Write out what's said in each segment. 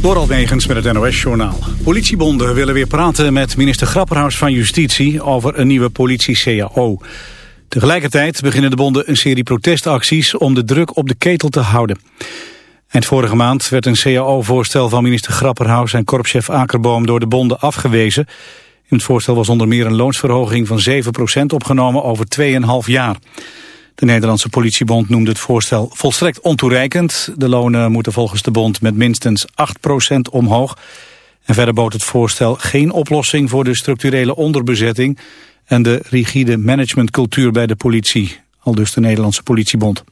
Door Megens met het NOS-journaal. Politiebonden willen weer praten met minister Grapperhaus van Justitie over een nieuwe politie-CAO. Tegelijkertijd beginnen de bonden een serie protestacties om de druk op de ketel te houden. Eind vorige maand werd een CAO-voorstel van minister Grapperhaus en korpschef Akerboom door de bonden afgewezen. In het voorstel was onder meer een loonsverhoging van 7% opgenomen over 2,5 jaar. De Nederlandse politiebond noemde het voorstel volstrekt ontoereikend. De lonen moeten volgens de bond met minstens 8% omhoog. En verder bood het voorstel geen oplossing voor de structurele onderbezetting... en de rigide managementcultuur bij de politie, al dus de Nederlandse politiebond.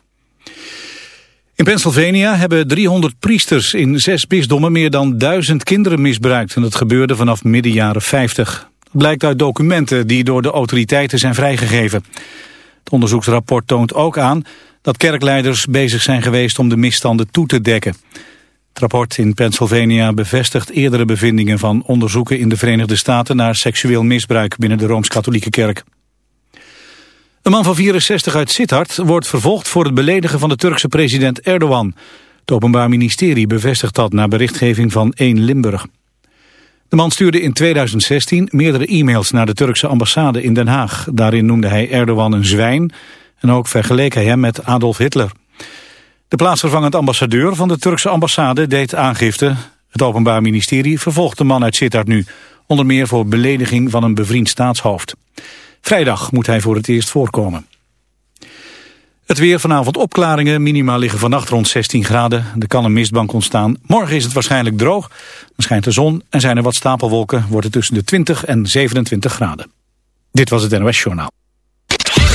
In Pennsylvania hebben 300 priesters in zes bisdommen meer dan duizend kinderen misbruikt. En dat gebeurde vanaf midden jaren 50. Dat blijkt uit documenten die door de autoriteiten zijn vrijgegeven. Het onderzoeksrapport toont ook aan dat kerkleiders bezig zijn geweest om de misstanden toe te dekken. Het rapport in Pennsylvania bevestigt eerdere bevindingen van onderzoeken in de Verenigde Staten naar seksueel misbruik binnen de Rooms-Katholieke Kerk. Een man van 64 uit Sittard wordt vervolgd voor het beledigen van de Turkse president Erdogan. Het Openbaar Ministerie bevestigt dat na berichtgeving van 1 Limburg. De man stuurde in 2016 meerdere e-mails naar de Turkse ambassade in Den Haag. Daarin noemde hij Erdogan een zwijn en ook vergeleek hij hem met Adolf Hitler. De plaatsvervangend ambassadeur van de Turkse ambassade deed aangifte. Het Openbaar Ministerie vervolgt de man uit Sittard nu, onder meer voor belediging van een bevriend staatshoofd. Vrijdag moet hij voor het eerst voorkomen. Het weer vanavond opklaringen. Minima liggen vannacht rond 16 graden. Er kan een mistbank ontstaan. Morgen is het waarschijnlijk droog. Dan schijnt de zon en zijn er wat stapelwolken. Wordt het tussen de 20 en 27 graden. Dit was het NOS Journaal.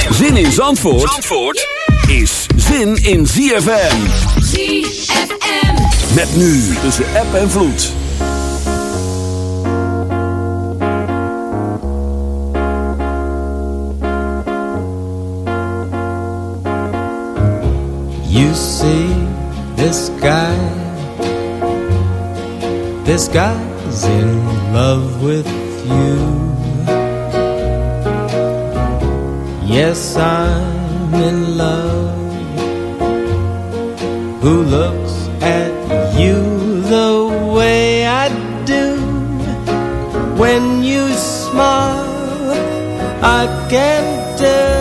Zin in Zandvoort, Zandvoort is zin in ZFM. ZFM. Met nu tussen app en vloed. You see this guy, this guy's in love with you. Yes, I'm in love. Who looks at you the way I do? When you smile, I can't tell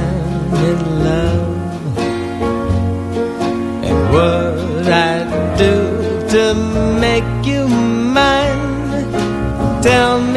Tell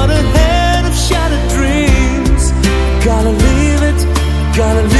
Got a head of shattered dreams. Gotta leave it, gotta leave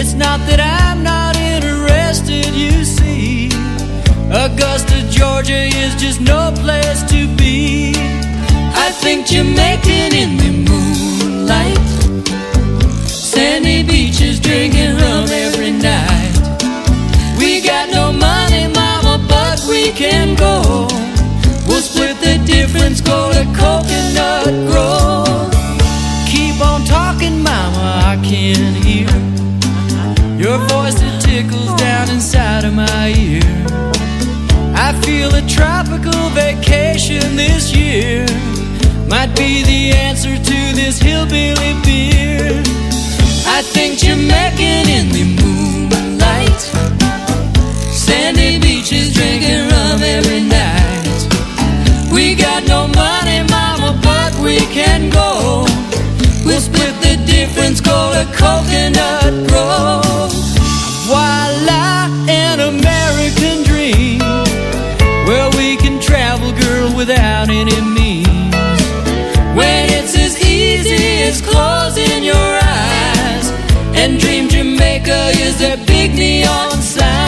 It's not that I'm not interested, you see. Augusta, Georgia is just no place to be. I think Jamaican in the moonlight. Sandy beaches drinking rum every night. We got no money, mama, but we can go. We'll split the difference, go to Coconut Grove. Keep on talking, mama, I can hear your voice it tickles down inside of my ear. I feel a tropical vacation this year. Might be the answer to this hillbilly beer. I think Jamaican in the moonlight. Sandy beaches drinking rum every night. We got no money mama but we can go. We'll split the difference, go to Coconut Grove. Voila, an American dream. Well, we can travel, girl, without any means. When it's as easy as closing your eyes, and Dream Jamaica is a big neon sign.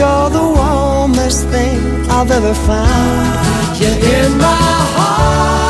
you're the warmest thing I've ever found. You're in my heart,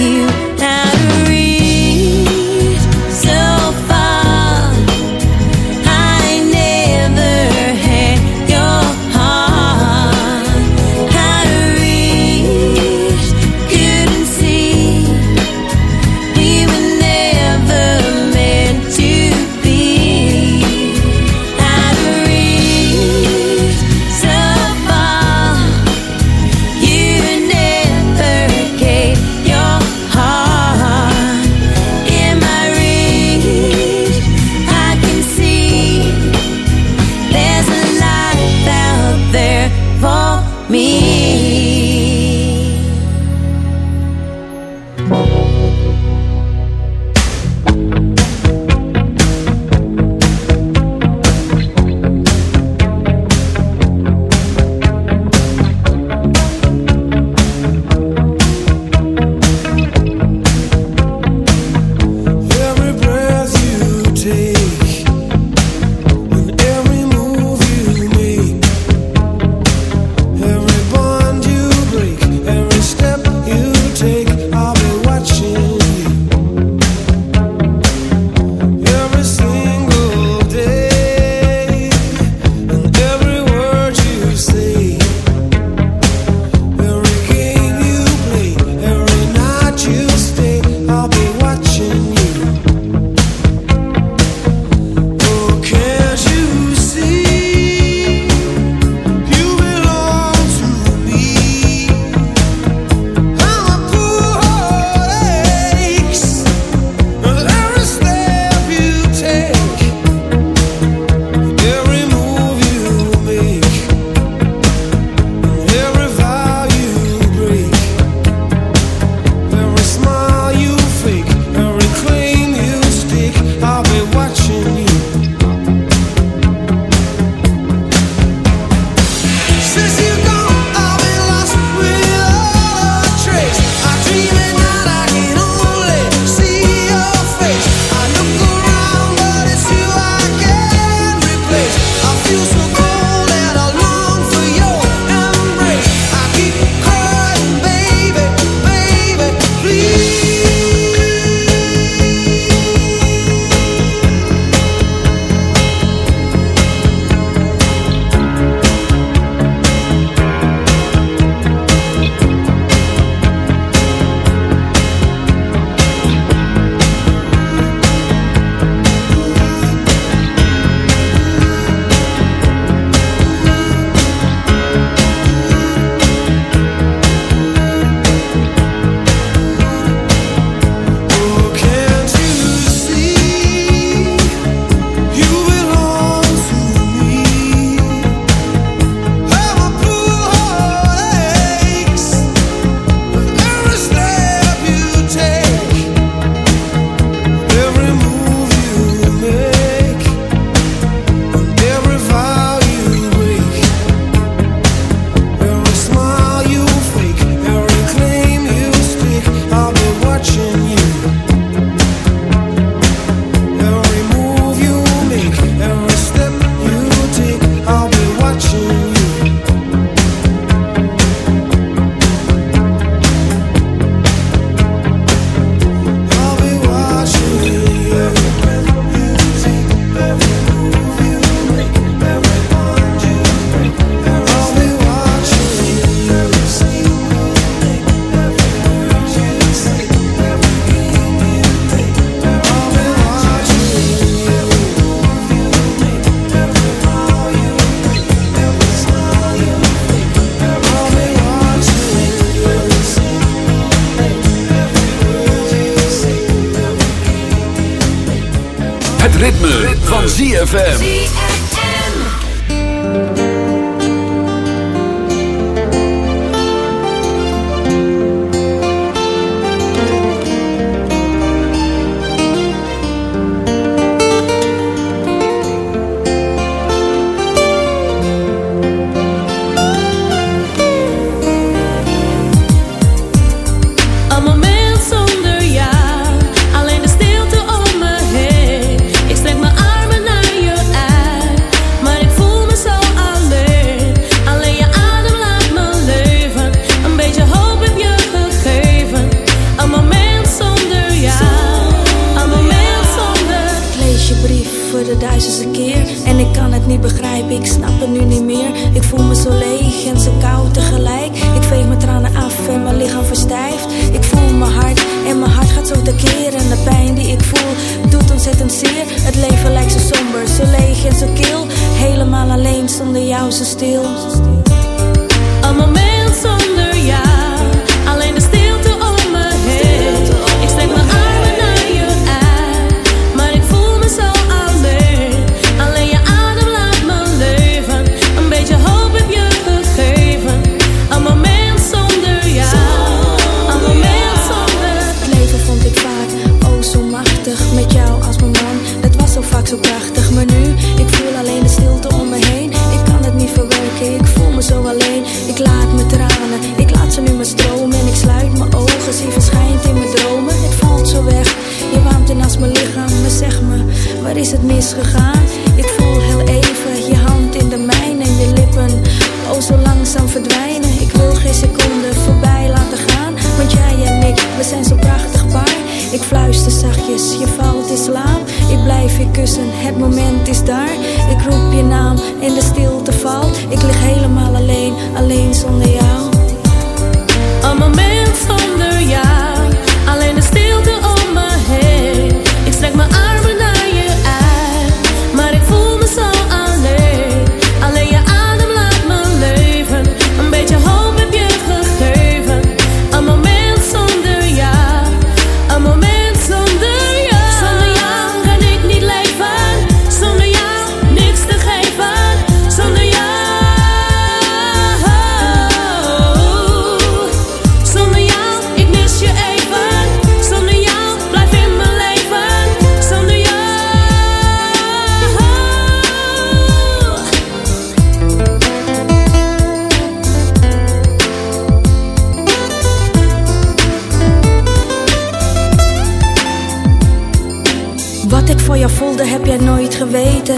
you?